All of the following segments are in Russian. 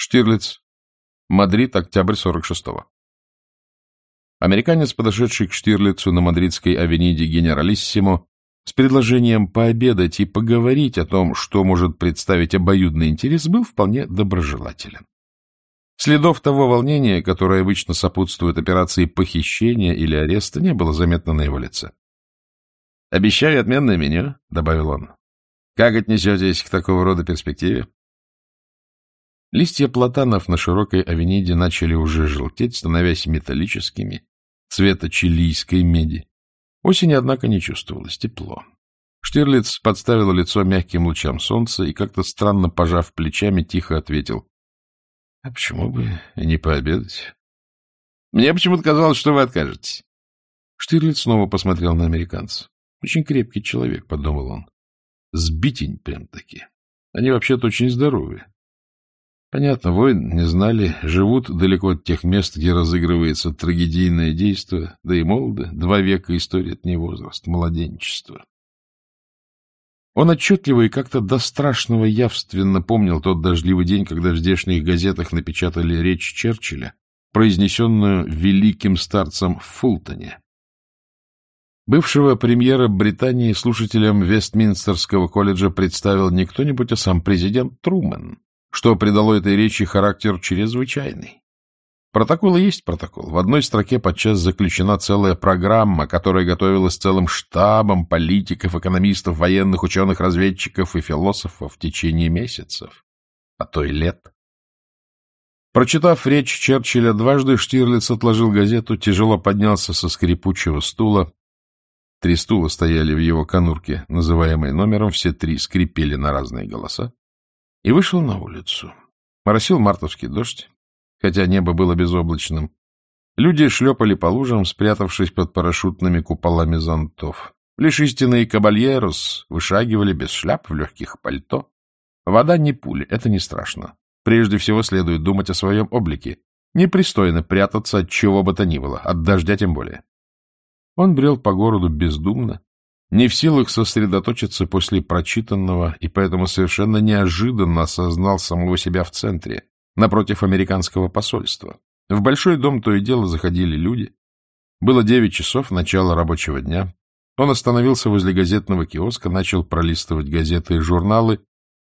Штирлиц. Мадрид, октябрь 46-го. Американец, подошедший к Штирлицу на мадридской авениде Генералиссимо, с предложением пообедать и поговорить о том, что может представить обоюдный интерес, был вполне доброжелателен. Следов того волнения, которое обычно сопутствует операции похищения или ареста, не было заметно на его лице. — Обещаю отменное меню, — добавил он. — Как отнесетесь к такого рода перспективе? Листья платанов на широкой авениде начали уже желтеть, становясь металлическими, цвета чилийской меди. Осень, однако, не чувствовалось, тепло. Штирлиц подставил лицо мягким лучам солнца и, как-то странно пожав плечами, тихо ответил. — А почему бы не пообедать? — Мне почему-то казалось, что вы откажетесь. Штирлиц снова посмотрел на американца. — Очень крепкий человек, — подумал он. — Сбитень прям-таки. Они вообще-то очень здоровые. Понятно, войн не знали, живут далеко от тех мест, где разыгрывается трагедийное действо, да и молоды, два века истории — это не возраст, младенчество. Он отчетливо и как-то до страшного явственно помнил тот дождливый день, когда в здешних газетах напечатали речь Черчилля, произнесенную великим старцем в Фултоне. Бывшего премьера Британии слушателям Вестминстерского колледжа представил не кто-нибудь, а сам президент Трумэн что придало этой речи характер чрезвычайный. Протокол и есть протокол. В одной строке подчас заключена целая программа, которая готовилась целым штабом политиков, экономистов, военных, ученых, разведчиков и философов в течение месяцев, а то и лет. Прочитав речь Черчилля дважды, Штирлиц отложил газету, тяжело поднялся со скрипучего стула. Три стула стояли в его конурке, называемой номером, все три скрипели на разные голоса и вышел на улицу. Моросил мартовский дождь, хотя небо было безоблачным. Люди шлепали по лужам, спрятавшись под парашютными куполами зонтов. Лишь истинные кабальерос вышагивали без шляп в легких пальто. Вода не пули, это не страшно. Прежде всего следует думать о своем облике. Непристойно прятаться от чего бы то ни было, от дождя тем более. Он брел по городу бездумно, не в силах сосредоточиться после прочитанного, и поэтому совершенно неожиданно осознал самого себя в центре, напротив американского посольства. В большой дом то и дело заходили люди. Было девять часов, начало рабочего дня. Он остановился возле газетного киоска, начал пролистывать газеты и журналы,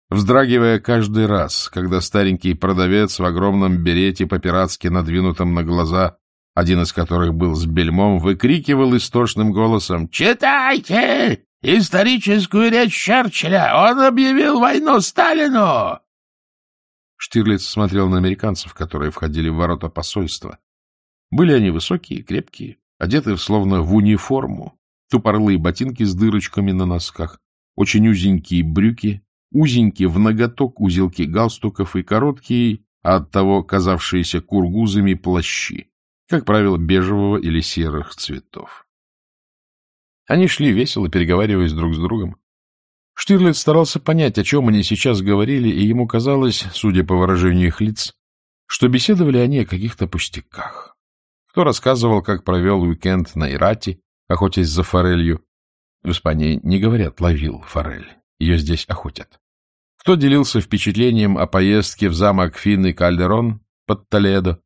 вздрагивая каждый раз, когда старенький продавец в огромном берете по-пиратски надвинутом на глаза один из которых был с бельмом, выкрикивал истошным голосом «Читайте! Историческую речь Черчилля! Он объявил войну Сталину!» Штирлиц смотрел на американцев, которые входили в ворота посольства. Были они высокие, крепкие, одеты словно в униформу, тупорлые ботинки с дырочками на носках, очень узенькие брюки, узенькие в ноготок узелки галстуков и короткие, а оттого казавшиеся кургузами плащи как правило, бежевого или серых цветов. Они шли весело, переговариваясь друг с другом. Штирлиц старался понять, о чем они сейчас говорили, и ему казалось, судя по выражению их лиц, что беседовали они о каких-то пустяках. Кто рассказывал, как провел уикенд на Ирате, охотясь за форелью. В Испании не говорят «ловил форель», ее здесь охотят. Кто делился впечатлением о поездке в замок Финны Кальдерон под Толедо,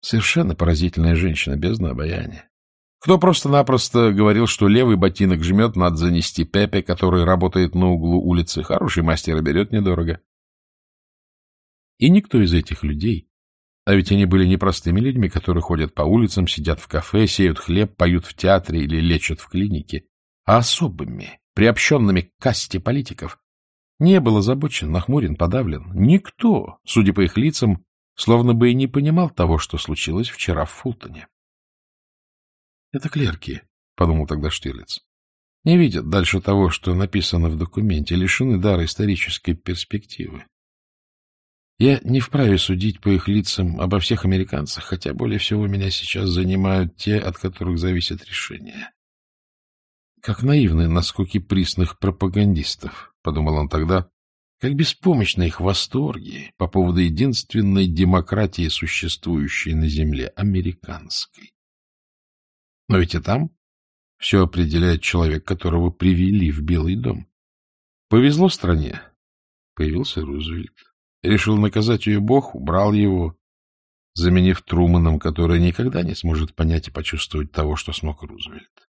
Совершенно поразительная женщина, без обаяния. Кто просто-напросто говорил, что левый ботинок жмет, надо занести Пепе, который работает на углу улицы. Хороший мастер берет недорого. И никто из этих людей, а ведь они были непростыми людьми, которые ходят по улицам, сидят в кафе, сеют хлеб, поют в театре или лечат в клинике, а особыми, приобщенными к касте политиков, не был озабочен, нахмурен, подавлен. Никто, судя по их лицам, словно бы и не понимал того, что случилось вчера в Фултоне. — Это клерки, — подумал тогда Штирлиц. — Не видят дальше того, что написано в документе, лишены дара исторической перспективы. Я не вправе судить по их лицам обо всех американцах, хотя более всего меня сейчас занимают те, от которых зависит решение. Как наивны наскоки присных пропагандистов, — подумал он тогда, как беспомощны их восторги по поводу единственной демократии, существующей на Земле, американской. Но ведь и там все определяет человек, которого привели в Белый дом. Повезло стране. Появился Рузвельт. Решил наказать ее Бог, убрал его, заменив Труманом, который никогда не сможет понять и почувствовать того, что смог Рузвельт.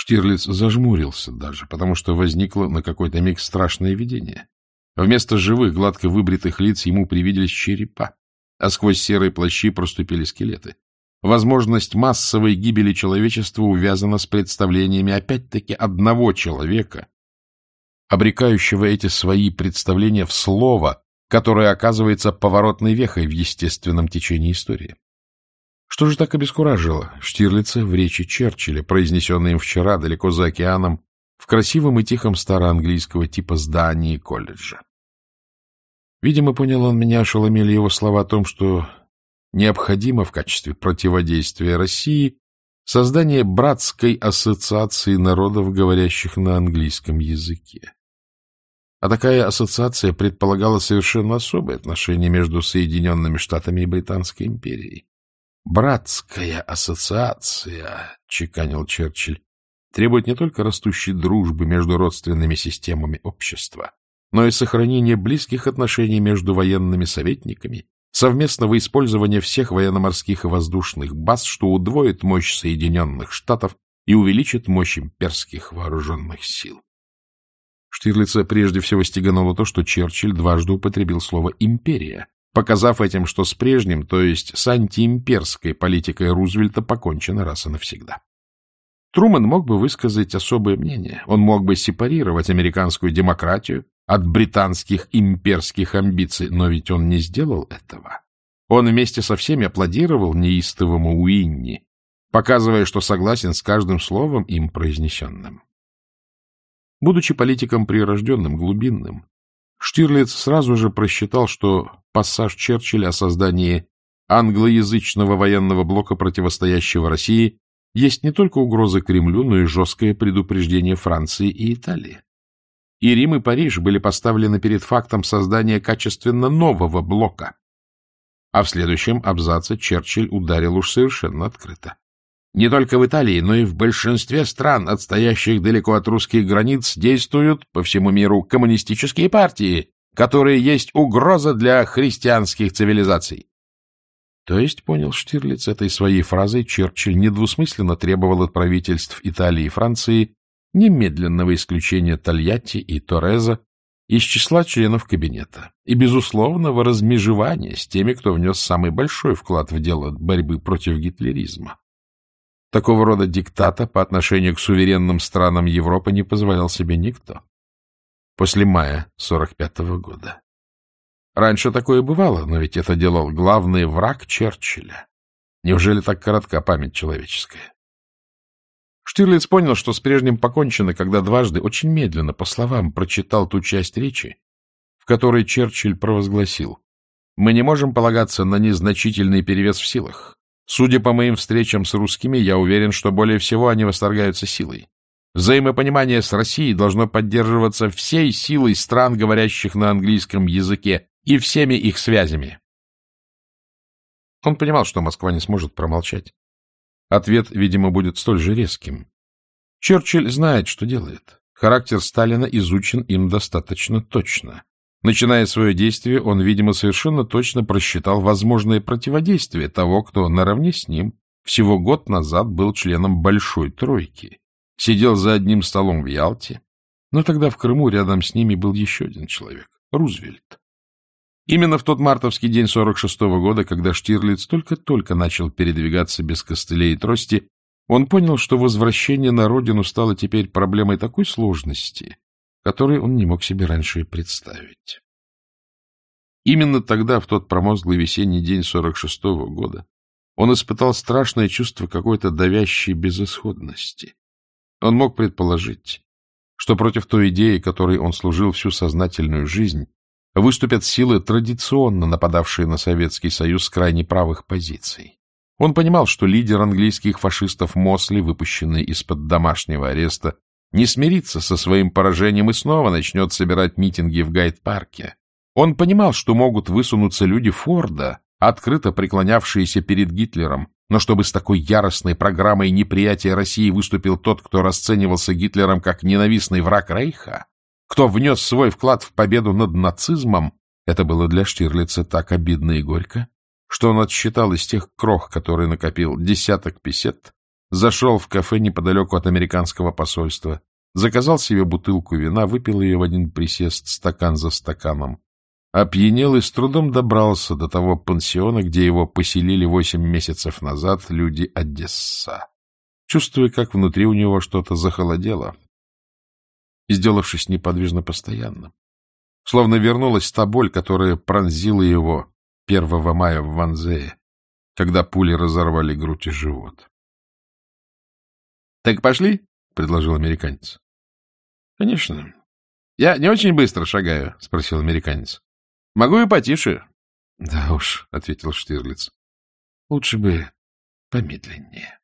Штирлиц зажмурился даже, потому что возникло на какой-то миг страшное видение. Вместо живых, гладко выбритых лиц ему привиделись черепа, а сквозь серые плащи проступили скелеты. Возможность массовой гибели человечества увязана с представлениями опять-таки одного человека, обрекающего эти свои представления в слово, которое оказывается поворотной вехой в естественном течении истории. Что же так обескуражило Штирлица в речи Черчилля, произнесенной им вчера далеко за океаном, в красивом и тихом староанглийского типа здании колледжа? Видимо, понял он меня, ошеломили его слова о том, что необходимо в качестве противодействия России создание братской ассоциации народов, говорящих на английском языке. А такая ассоциация предполагала совершенно особые отношения между Соединенными Штатами и Британской империей. «Братская ассоциация», — чеканил Черчилль, требует не только растущей дружбы между родственными системами общества, но и сохранения близких отношений между военными советниками совместного использования всех военно-морских и воздушных баз, что удвоит мощь Соединенных Штатов и увеличит мощь имперских вооруженных сил. Штирлица прежде всего стегануло то, что Черчилль дважды употребил слово «империя», показав этим, что с прежним, то есть с антиимперской политикой Рузвельта покончено раз и навсегда. Труман мог бы высказать особое мнение, он мог бы сепарировать американскую демократию от британских имперских амбиций, но ведь он не сделал этого. Он вместе со всеми аплодировал неистовому Уинни, показывая, что согласен с каждым словом им произнесенным. Будучи политиком прирожденным, глубинным, Штирлиц сразу же просчитал, что пассаж Черчилля о создании англоязычного военного блока, противостоящего России, есть не только угроза Кремлю, но и жесткое предупреждение Франции и Италии. И Рим и Париж были поставлены перед фактом создания качественно нового блока. А в следующем абзаце Черчилль ударил уж совершенно открыто. Не только в Италии, но и в большинстве стран, отстоящих далеко от русских границ, действуют по всему миру коммунистические партии, которые есть угроза для христианских цивилизаций. То есть, понял Штирлиц, этой своей фразой Черчилль недвусмысленно требовал от правительств Италии и Франции немедленного исключения Тольятти и Тореза из числа членов кабинета и безусловного размежевания с теми, кто внес самый большой вклад в дело борьбы против гитлеризма. Такого рода диктата по отношению к суверенным странам Европы не позволял себе никто. После мая 45 -го года. Раньше такое бывало, но ведь это делал главный враг Черчилля. Неужели так коротка память человеческая? Штирлиц понял, что с прежним покончено, когда дважды, очень медленно, по словам, прочитал ту часть речи, в которой Черчилль провозгласил «Мы не можем полагаться на незначительный перевес в силах. Судя по моим встречам с русскими, я уверен, что более всего они восторгаются силой. Взаимопонимание с Россией должно поддерживаться всей силой стран, говорящих на английском языке, и всеми их связями». Он понимал, что Москва не сможет промолчать. Ответ, видимо, будет столь же резким. Черчилль знает, что делает. Характер Сталина изучен им достаточно точно. Начиная свое действие, он, видимо, совершенно точно просчитал возможное противодействие того, кто наравне с ним всего год назад был членом Большой Тройки, сидел за одним столом в Ялте, но тогда в Крыму рядом с ними был еще один человек — Рузвельт. Именно в тот мартовский день 46-го года, когда Штирлиц только-только начал передвигаться без костылей и трости, он понял, что возвращение на родину стало теперь проблемой такой сложности, которой он не мог себе раньше представить. Именно тогда, в тот промозглый весенний день 46-го года, он испытал страшное чувство какой-то давящей безысходности. Он мог предположить, что против той идеи, которой он служил всю сознательную жизнь, выступят силы, традиционно нападавшие на Советский Союз с крайне правых позиций. Он понимал, что лидер английских фашистов Мосли, выпущенный из-под домашнего ареста, не смирится со своим поражением и снова начнет собирать митинги в Гайд-парке. Он понимал, что могут высунуться люди Форда, открыто преклонявшиеся перед Гитлером, но чтобы с такой яростной программой неприятия России выступил тот, кто расценивался Гитлером как ненавистный враг Рейха, кто внес свой вклад в победу над нацизмом, Это было для Штирлица так обидно и горько, что он отсчитал из тех крох, которые накопил, десяток песет, зашел в кафе неподалеку от американского посольства, заказал себе бутылку вина, выпил ее в один присест стакан за стаканом, опьянел и с трудом добрался до того пансиона, где его поселили восемь месяцев назад люди Одесса, чувствуя, как внутри у него что-то захолодело, сделавшись неподвижно постоянным. Словно вернулась та боль, которая пронзила его 1 мая в Ванзее, когда пули разорвали грудь и живот. — Так пошли? — предложил американец. — Конечно. — Я не очень быстро шагаю, — спросил американец. — Могу и потише. — Да уж, — ответил Штирлиц. — Лучше бы помедленнее.